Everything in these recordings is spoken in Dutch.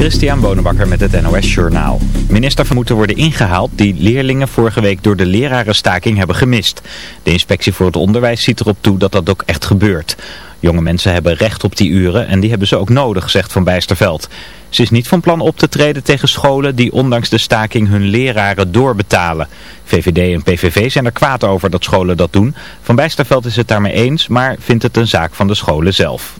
Christian Bonenbakker met het NOS Journaal. Minister moeten worden ingehaald die leerlingen vorige week door de lerarenstaking hebben gemist. De inspectie voor het onderwijs ziet erop toe dat dat ook echt gebeurt. Jonge mensen hebben recht op die uren en die hebben ze ook nodig, zegt Van Bijsterveld. Ze is niet van plan op te treden tegen scholen die ondanks de staking hun leraren doorbetalen. VVD en PVV zijn er kwaad over dat scholen dat doen. Van Bijsterveld is het daarmee eens, maar vindt het een zaak van de scholen zelf.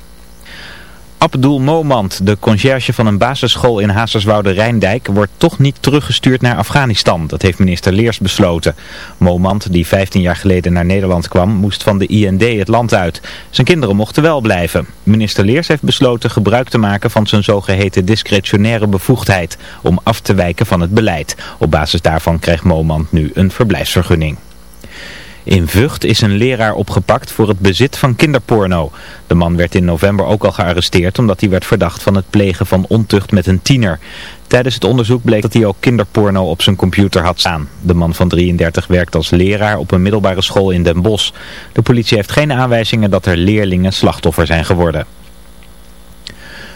Abdul Momand, de conciërge van een basisschool in Hazerswoude Rijndijk, wordt toch niet teruggestuurd naar Afghanistan. Dat heeft minister Leers besloten. Momand, die 15 jaar geleden naar Nederland kwam, moest van de IND het land uit. Zijn kinderen mochten wel blijven. Minister Leers heeft besloten gebruik te maken van zijn zogeheten discretionaire bevoegdheid om af te wijken van het beleid. Op basis daarvan krijgt Momand nu een verblijfsvergunning. In Vught is een leraar opgepakt voor het bezit van kinderporno. De man werd in november ook al gearresteerd omdat hij werd verdacht van het plegen van ontucht met een tiener. Tijdens het onderzoek bleek dat hij ook kinderporno op zijn computer had staan. De man van 33 werkt als leraar op een middelbare school in Den Bosch. De politie heeft geen aanwijzingen dat er leerlingen slachtoffer zijn geworden.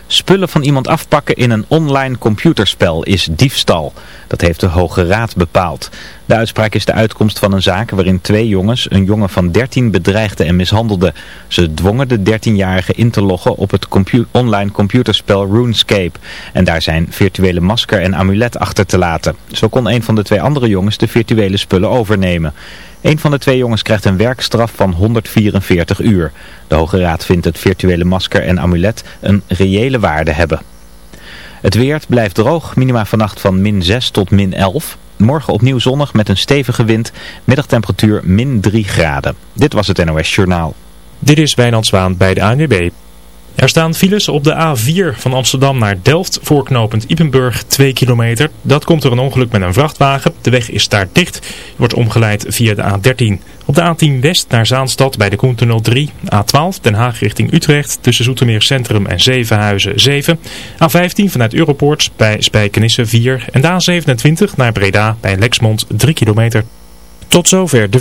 Spullen van iemand afpakken in een online computerspel is diefstal. Dat heeft de Hoge Raad bepaald. De uitspraak is de uitkomst van een zaak waarin twee jongens een jongen van 13 bedreigden en mishandelden. Ze dwongen de 13-jarige in te loggen op het online computerspel RuneScape. En daar zijn virtuele masker en amulet achter te laten. Zo kon een van de twee andere jongens de virtuele spullen overnemen. Een van de twee jongens krijgt een werkstraf van 144 uur. De Hoge Raad vindt het virtuele masker en amulet een reële waarde hebben. Het weer blijft droog, minima vannacht van min 6 tot min 11. Morgen opnieuw zonnig met een stevige wind, middagtemperatuur min 3 graden. Dit was het NOS Journaal. Dit is Wijnand Zwaan bij de ANWB. Er staan files op de A4 van Amsterdam naar Delft, voorknopend Ipenburg 2 kilometer. Dat komt door een ongeluk met een vrachtwagen. De weg is daar dicht, wordt omgeleid via de A13. Op de A10 West naar Zaanstad bij de Koentunnel 3. A12 Den Haag richting Utrecht tussen Zoetermeer Centrum en Zevenhuizen 7. A15 vanuit Europoort bij Spijkenisse 4. En de A27 naar Breda bij Lexmond 3 kilometer. Tot zover de...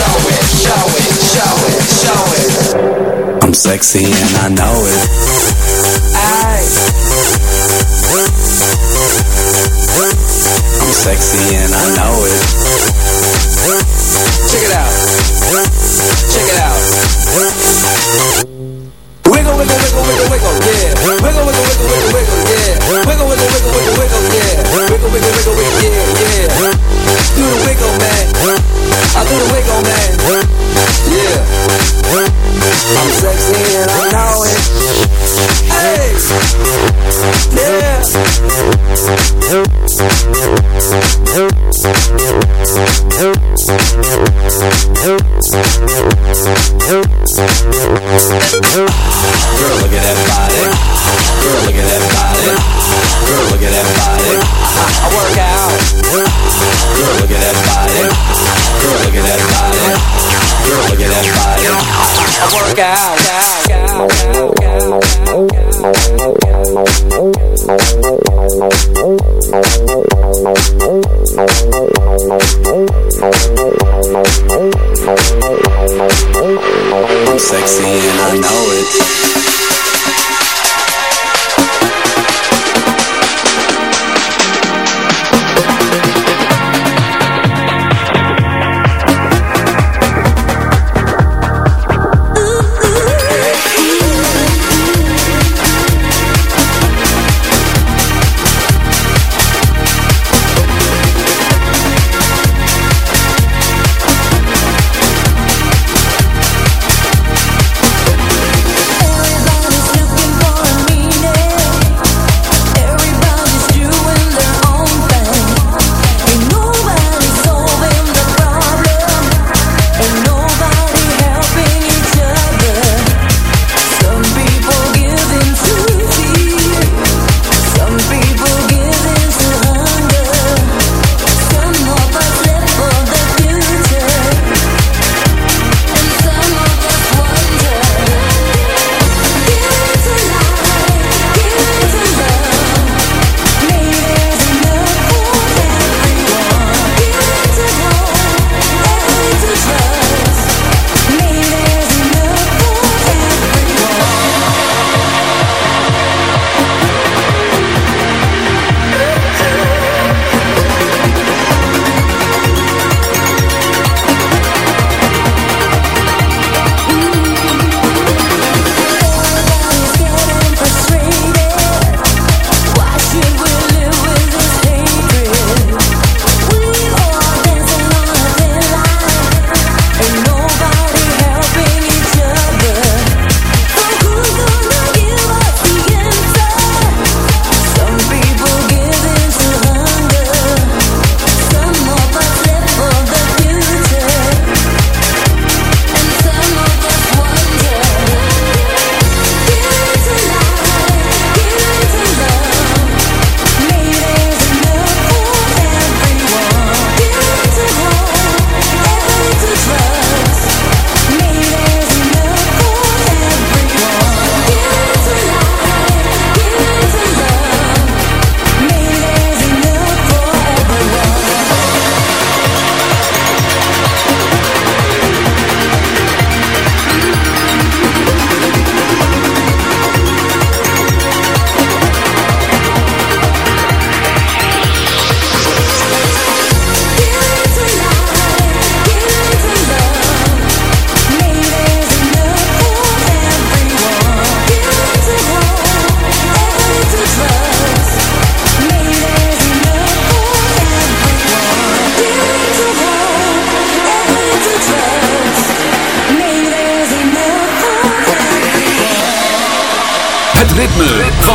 show it, show it, show it, show it. I'm sexy and I know it.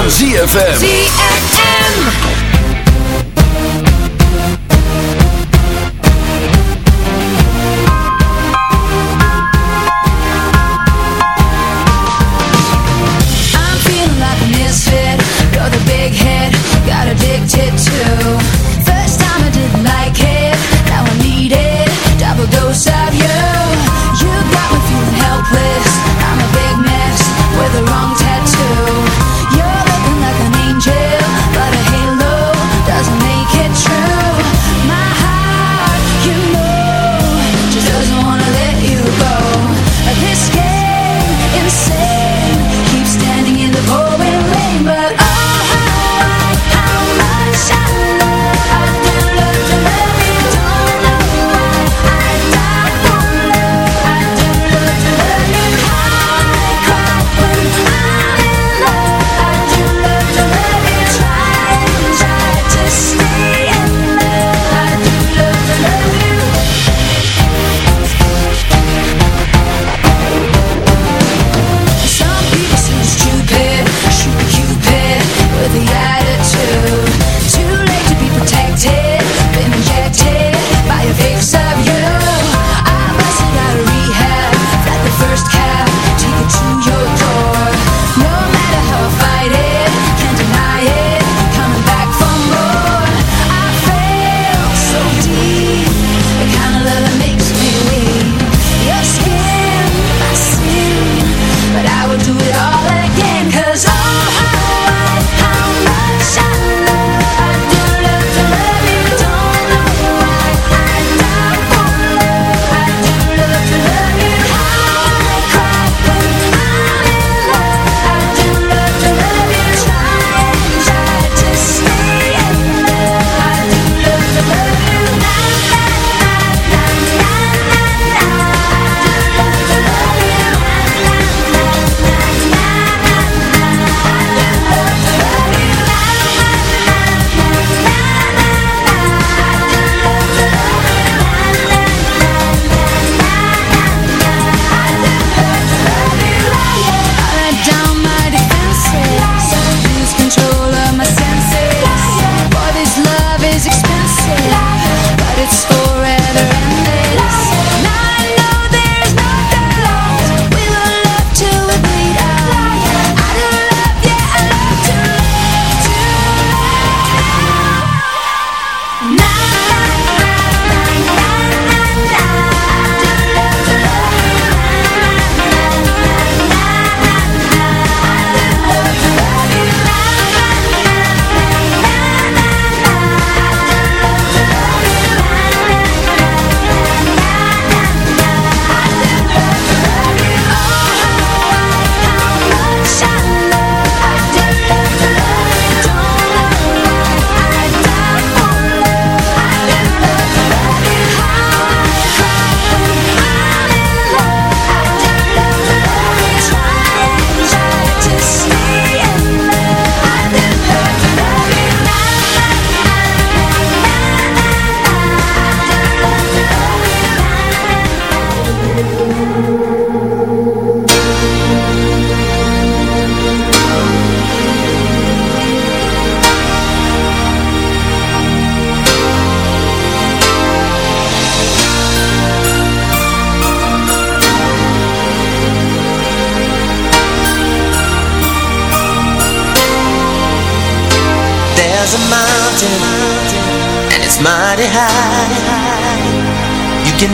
ZFM.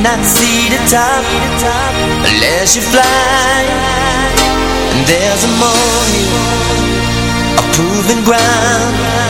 cannot see the top unless you fly. And there's a morning, a proven ground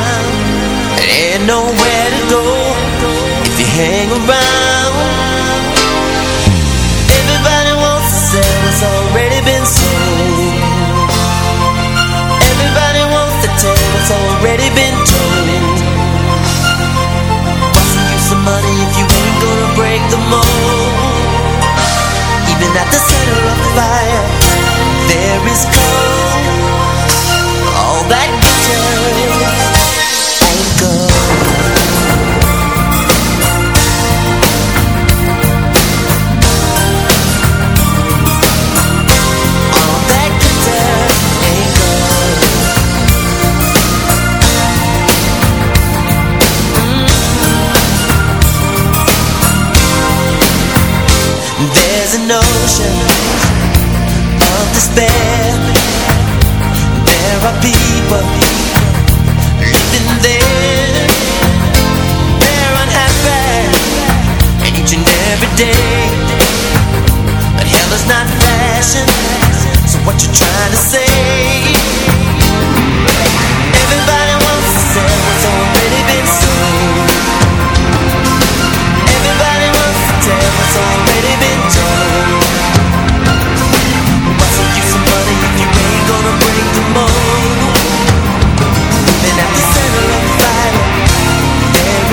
There's an ocean of despair. There are people living there. They're unhappy each and every day. But hell is not fashion So what you're trying to say? Everybody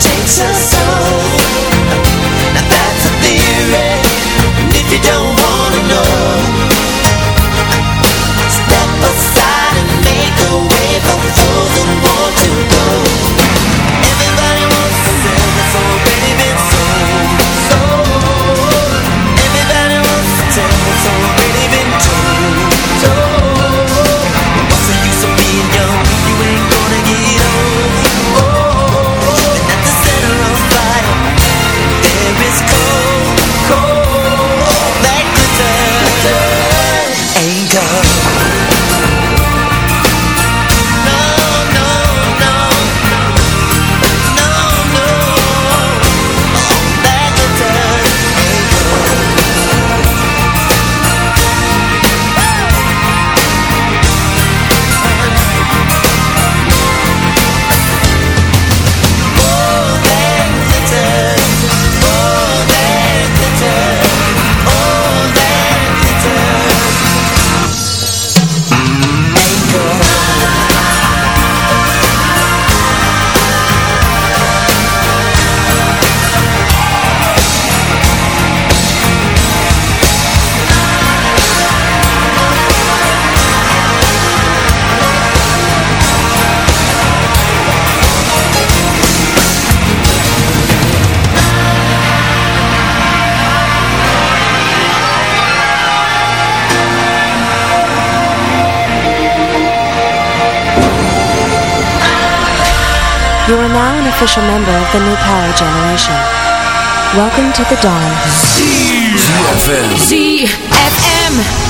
takes us over. the new power generation. Welcome to the dawn. ZFM. ZFM.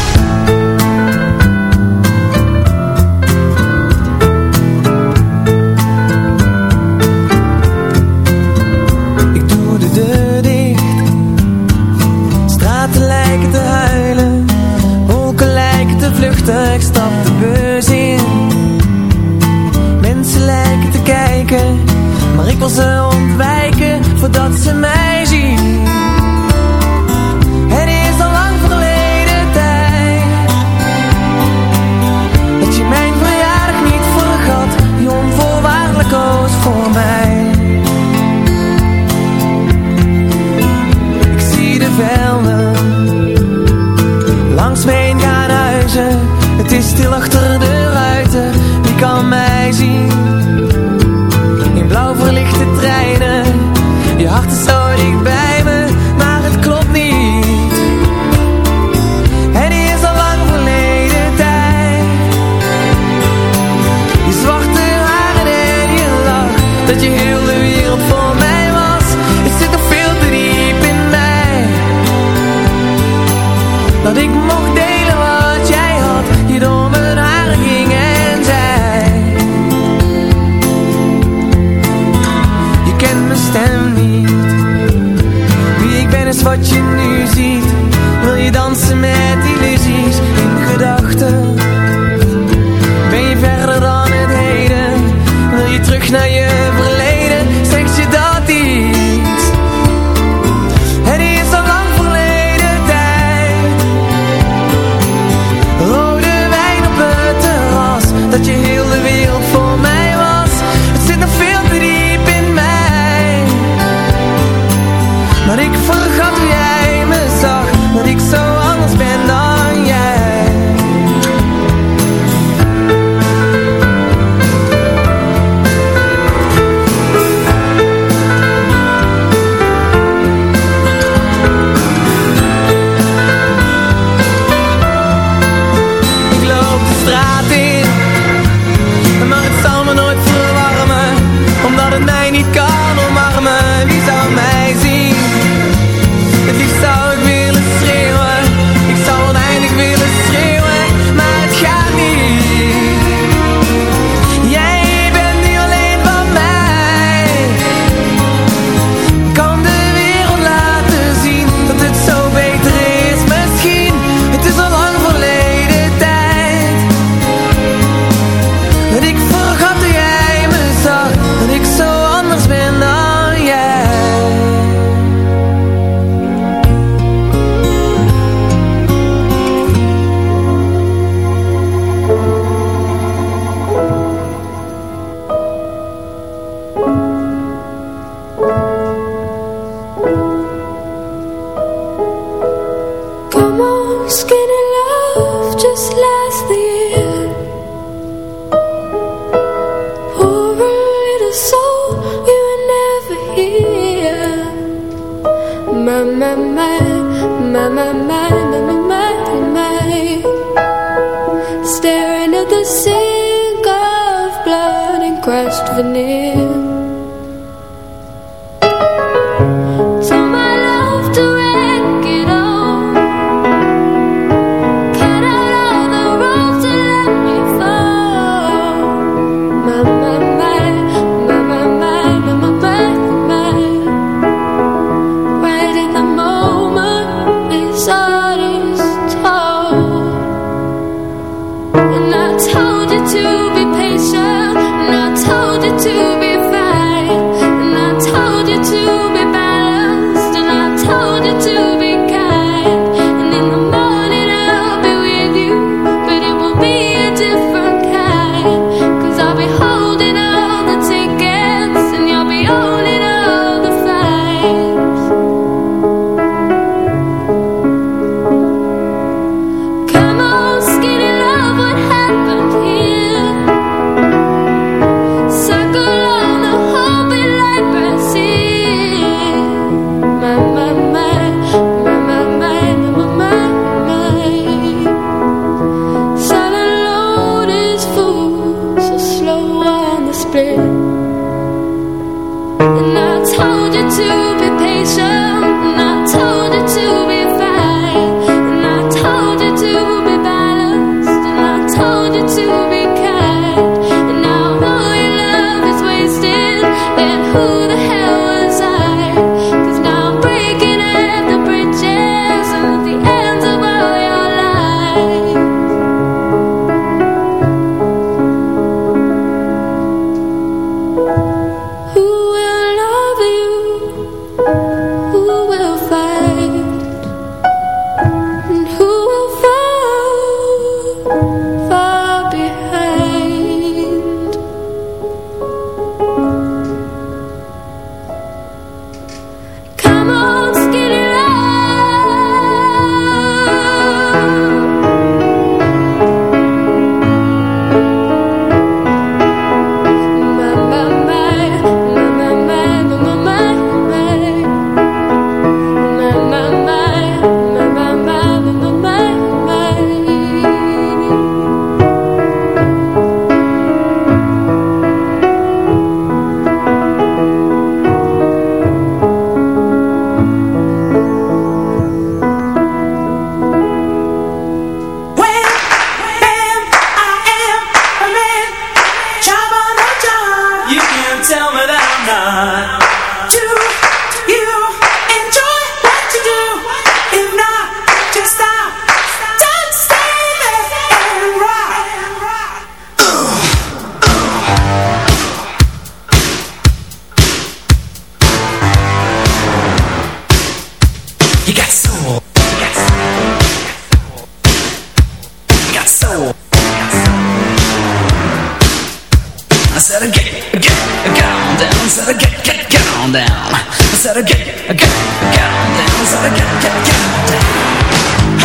said, get, get, get on down. Said, get, get, get on down.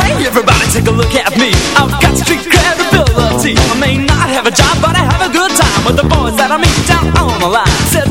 Hey, everybody, take a look at me. I've got street credibility. I may not have a job, but I have a good time with the boys that I meet down on the line. Said,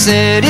city.